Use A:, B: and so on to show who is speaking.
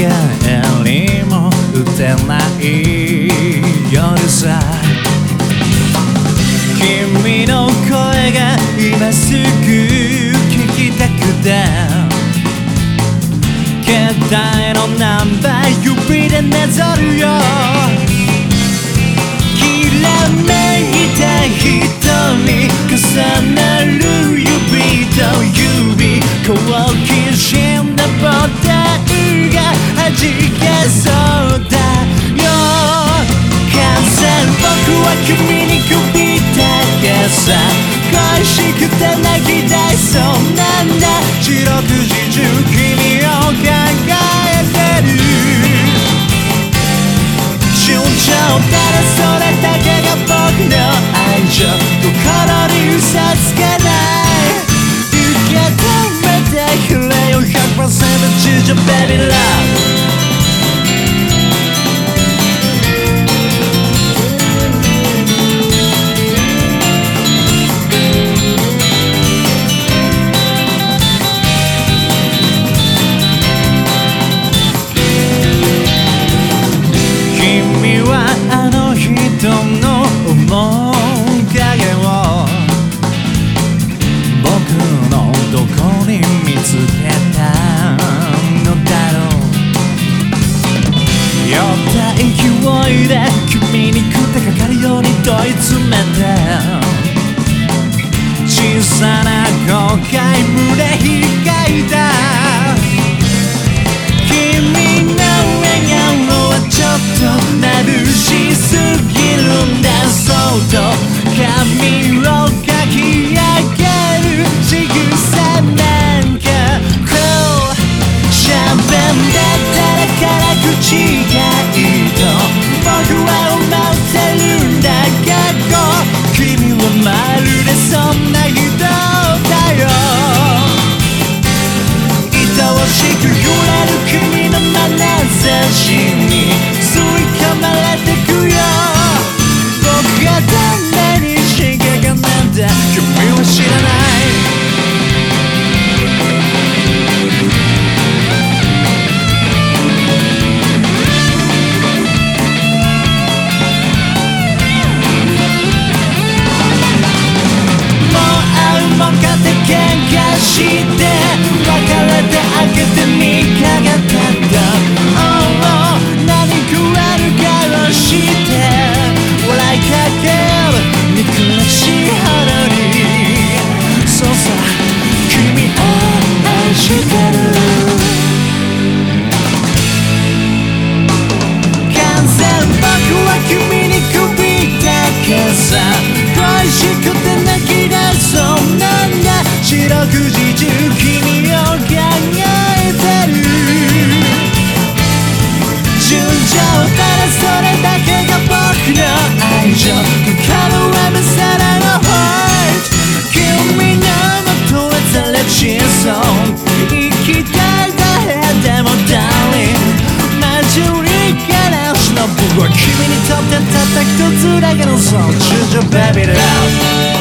A: 互りも打てない夜さ。君の声が今すぐ聞きたくて。携帯のナンバー指でなぞるよ。きらめいた人に重ね君に首だけさ恋しくて泣きたいそんなった勢いで。君に食ってかかるように問い詰めて。小さな後悔胸開いた。Pega no sol, choose your baby now.